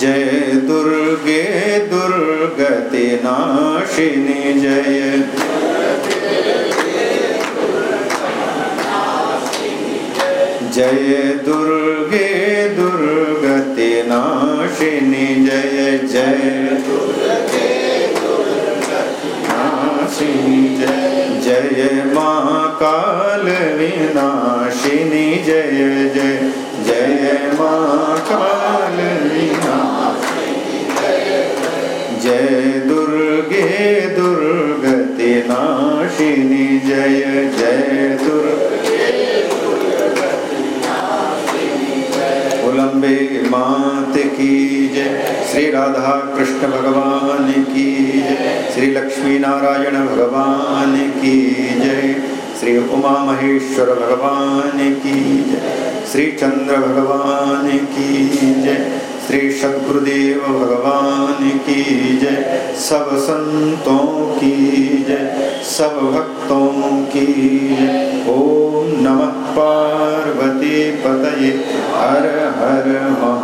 जय दुर्गे दुर्गति नाशिनी, जय जय दुर्गे दुर्गति नाशिनी, जय जय जय जय माँ काल विनाशिनी जय जय जय माँ जय दुर्गे दुर्गति नाशिनी जय जय दुर्गे मात की जय, श्री राधा कृष्ण भगवान की जय, श्री लक्ष्मी नारायण भगवान की जय, श्री उमा महेश्वर भगवान की जय, श्री चंद्र भगवान की जय, श्री सदगुरुदेव भगवान की सब संतों की जय, सब भक्तों की जय। ओम नमः पार्वती पतये, हर हर महा